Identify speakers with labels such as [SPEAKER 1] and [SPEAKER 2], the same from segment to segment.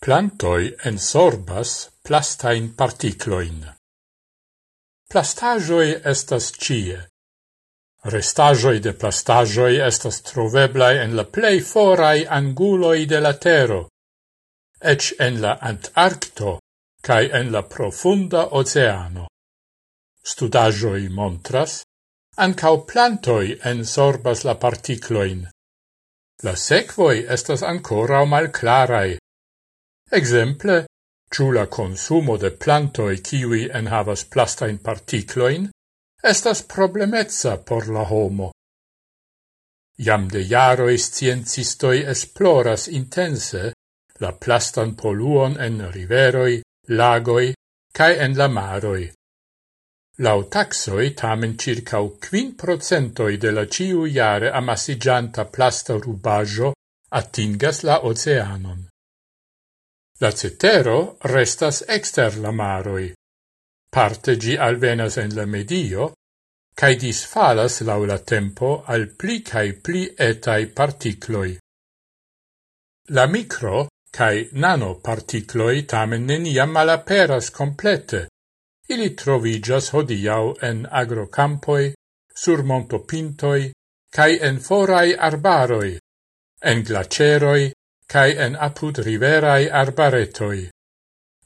[SPEAKER 1] Plantoi ensorbas plastain particloin. Plastajoi estas cie. Restajoi de plastajoi estas troveblai en la plei forai anguloi de la tero, ec en la Antarcto cae en la profunda oceano. Studajoi montras, ancau plantoi ensorbas la particloin. La sequoi estas ancora mal clarai, Exemple, ciù la consumo de plantoi kiwi enhavas plastain particloin, estas problemezza por la homo. Iam de jaroj sciencistoj esploras intense la plastan poluon en riveroi, lagoi, cae en la maroi. Lau taxoi tamen circau 5% de la ciu jare amassigianta plasta rubaggio attingas la oceanon. La cetero restas exter la maroi. Parte gi alvenas en la medio, cae disfalas laula tempo al pli cae pli etai particloi. La micro cae nano particloi tamen neniam malaperas complete. Ili trovigas hodiau en agrocampoi, sur montopintoi, cae en forai arbaroi, en glaceroi, cae en apud riverai arbaretoi,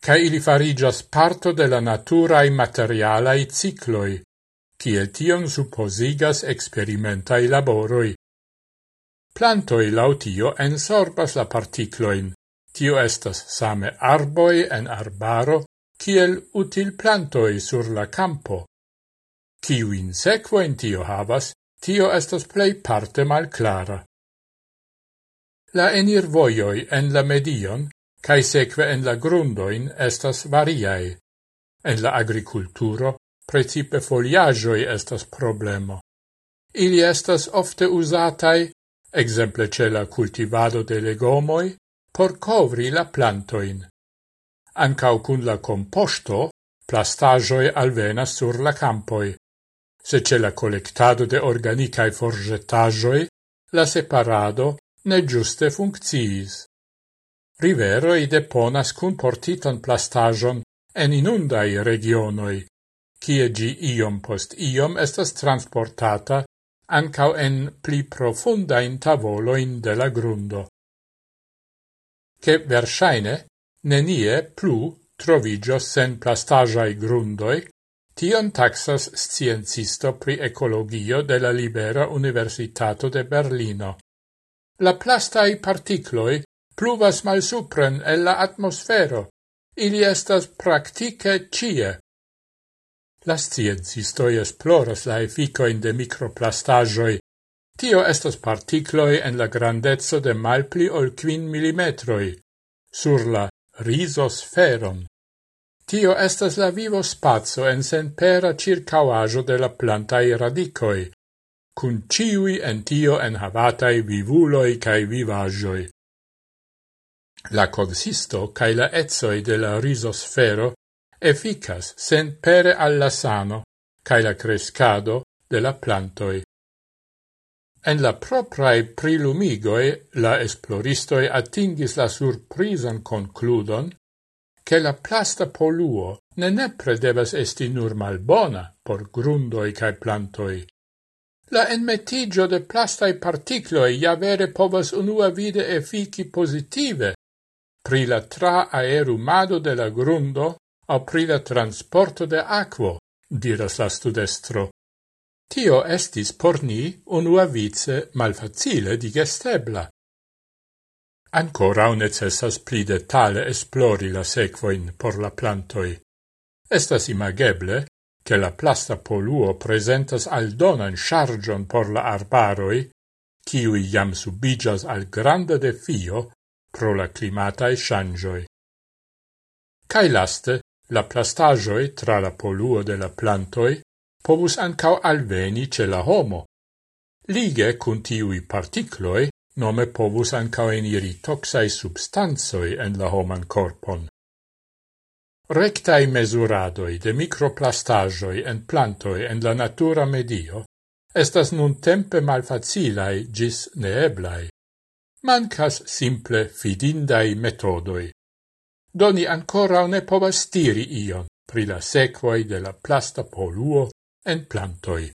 [SPEAKER 1] cae ili farigas parto de la naturae materialae cicloi, kiel tion supposigas experimentai laboroi. Plantoi lautio ensorbas la particloin, tio estas same arboi en arbaro, kiel util plantoi sur la campo. Ciu in sequo in tio havas, tio estas plei parte mal clara. La enir voioi en la medion cae seque en la grundoin estas variae. En la agriculturo precipe foliajoi estas problemo. Ili estas ofte usatai, exemple ce la cultivado de legomoi, por covri la plantoin. Ancau cun la composto, plastajoi alvenas sur la campoi. Se ce la collectado de organicae forgetajoi, la separado ne giuste funcciis. Riveroi deponas cun portitan plastajon en inundai regionoi, cie gi iom post iom estas transportata ancau en pli profundain tavoloin de la grundo. Che versaine nenie plu trovigios sen plastagiai grundoi, tion taxas sciencisto pri ecologio de la Libera Universitato de Berlino. La plastai particloi pluvas malsupren el la atmosfero. Ili estas praktike cie. La sciencistoi esploras la efficoin de microplastagioi. Tio estas particloi en la grandeco de malpli ol quin millimetroi, sur la risosferon. Tio estas la vivo spazio en senpera circauajo de la plantai radicoi kun ĉiuj en tio enhavataj vivuloj kaj vivaĵoj. La consisto cae la etzoi de la risosfero efficas sen pere alla sano cae la crescado de la plantoi. En la proprae prilumigoi la esploristoi atingis la surprisan concludon che la plasta poluo ne nepre devas esti nur malbona por grundoi cae plantoi, La enmetigio de plastai particloi ja vere povas unua vide efiki positive pri la tra aerumado de la grundo o pri la transporto de aquo, diras la studestro. Tio estis por ni unua vice malfacile digestebla. un necessas pli detale esplori la sequoin por la plantoi. Estas imageble che la plasta poluo presentas aldonan chargion por la arbaroi, ciui iam subigas al granda defio pro la climatae shangioi. Cai laste, la plastagioi tra la poluo de la plantoi povus ancao alveni ce la homo. Lige cun tiui particloi nome povus ancao eniri toxai substanzoi en la homan corpon. Rectai mesuradoi de microplastajoi en plantoi en la natura medio estas nun tempe malfacilai gis neeblai. Mancas simple fidindai metodoi. Doni ancora ne povas tiri ion pri la sequoi de la plasta poluo en plantoi.